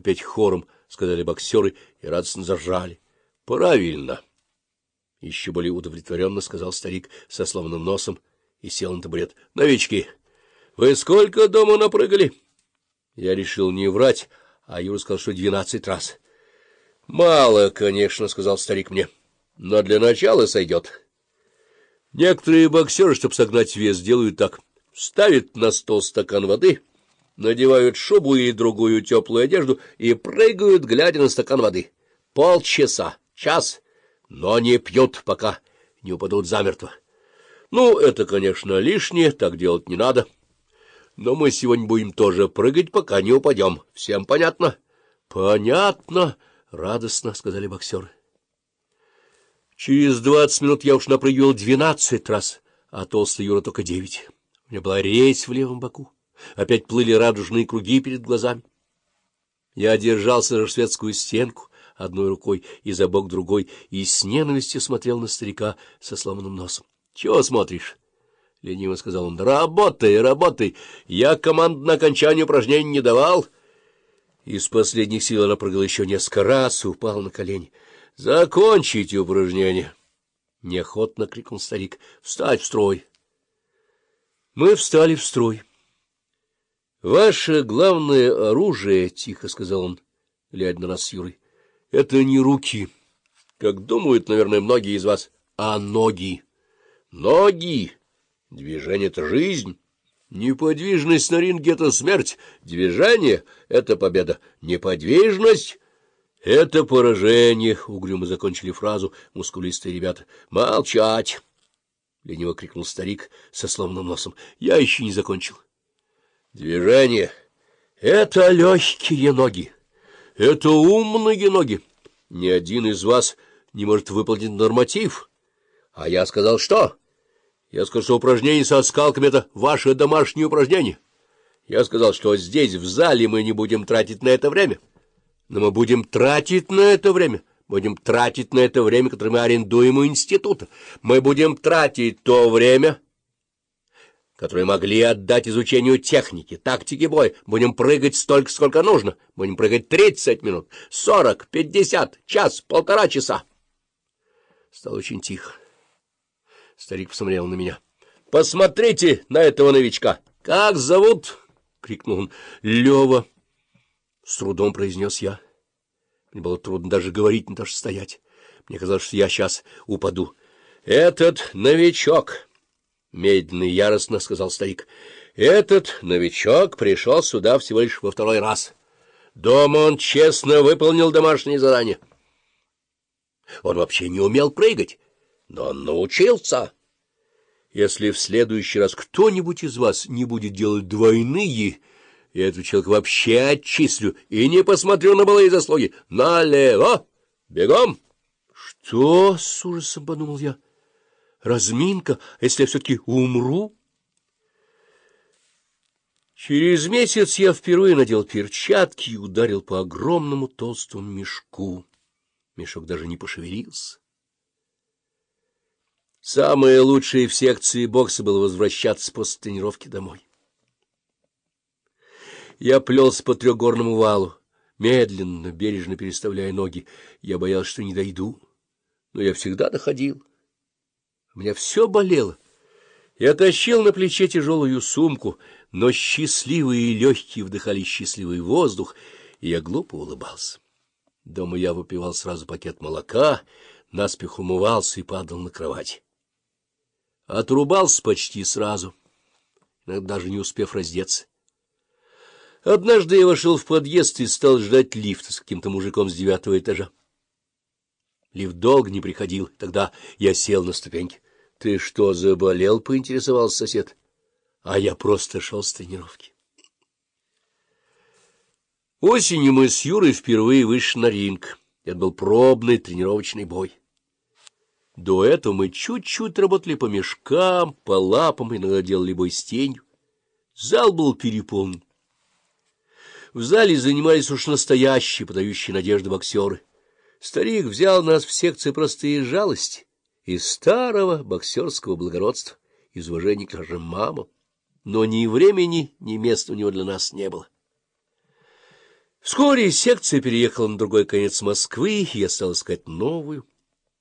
опять хором сказали боксеры и радостно заржали. — Правильно! — еще более удовлетворенно сказал старик со сломанным носом и сел на табурет. — Новички, вы сколько дома напрыгали? Я решил не врать, а Юра сказал, что двенадцать раз. — Мало, конечно, — сказал старик мне, — но для начала сойдет. Некоторые боксеры, чтобы согнать вес, делают так. Ставят на стол стакан воды, надевают шубу и другую теплую одежду и прыгают, глядя на стакан воды. Полчаса, час, но не пьют, пока не упадут замертво. Ну, это, конечно, лишнее, так делать не надо. Но мы сегодня будем тоже прыгать, пока не упадем. Всем понятно? — Понятно, — радостно сказали боксеры. Через двадцать минут я уж напрыгивал двенадцать раз, а толстый Юра только девять. У меня была резь в левом боку. Опять плыли радужные круги перед глазами. Я держался за шведскую стенку одной рукой и за бок другой, и с ненавистью смотрел на старика со сломанным носом. — Чего смотришь? — лениво сказал он. — Работай, работай! Я команд на окончание упражнений не давал. Из последних сил она прыгала еще несколько раз и упал на колени. — Закончите упражнение! — неохотно крикнул старик. — Встать в строй! Мы встали в строй. — Ваше главное оружие, — тихо сказал он, глядя на нас с Юрой, — это не руки, как думают, наверное, многие из вас, а ноги. Ноги! Движение — это жизнь. Неподвижность на ринге — это смерть. Движение — это победа. Неподвижность — это поражение. Угрюмо закончили фразу мускулистые ребята. — Молчать! — лениво крикнул старик со сломанным носом. — Я еще не закончил. Движение — это легкие ноги. Это умные ноги. Ни один из вас не может выполнить норматив. А я сказал, что... Я сказал, что упражнение со скалками — это ваше домашнее упражнение. Я сказал, что здесь, в зале, мы не будем тратить на это время. Но мы будем тратить на это время. Будем тратить на это время, которое мы арендуем у института. Мы будем тратить то время, которое могли отдать изучению техники, тактики боя. Будем прыгать столько, сколько нужно. Будем прыгать тридцать минут, сорок, пятьдесят, час, полтора часа. Стало очень тихо. Старик посмотрел на меня. — Посмотрите на этого новичка! — Как зовут? — крикнул он. — Лева. — С трудом произнес я. Мне было трудно даже говорить, не даже стоять. Мне казалось, что я сейчас упаду. — Этот новичок, — медленно и яростно сказал старик, — этот новичок пришел сюда всего лишь во второй раз. Дома он честно выполнил домашнее задание. Он вообще не умел прыгать но он научился. Если в следующий раз кто-нибудь из вас не будет делать двойные, я этого человека вообще отчислю и не посмотрю на былые заслуги. Налево! Бегом! — Что? — с ужасом подумал я. — Разминка, если я все-таки умру? Через месяц я впервые надел перчатки и ударил по огромному толстому мешку. Мешок даже не пошевелился. Самое лучшее в секции бокса было возвращаться после тренировки домой. Я плелся по трехгорному валу, медленно, бережно переставляя ноги. Я боялся, что не дойду, но я всегда доходил. Меня все болело. Я тащил на плече тяжелую сумку, но счастливые и легкие вдыхали счастливый воздух, и я глупо улыбался. Дома я выпивал сразу пакет молока, наспех умывался и падал на кровать. Отрубался почти сразу, даже не успев раздеться. Однажды я вошел в подъезд и стал ждать лифта с каким-то мужиком с девятого этажа. Лифт долго не приходил, тогда я сел на ступеньки. — Ты что, заболел? — поинтересовался сосед. А я просто шел с тренировки. Осенью мы с Юрой впервые вышли на ринг. Это был пробный тренировочный бой. До этого мы чуть-чуть работали по мешкам, по лапам, иногда делали бой с тенью. Зал был переполнен. В зале занимались уж настоящие, подающие надежды боксеры. Старик взял нас в секции простые жалости из старого боксерского благородства, из уважения к нашим мамам. Но ни времени, ни места у него для нас не было. Вскоре секция переехала на другой конец Москвы, и я стал искать новую.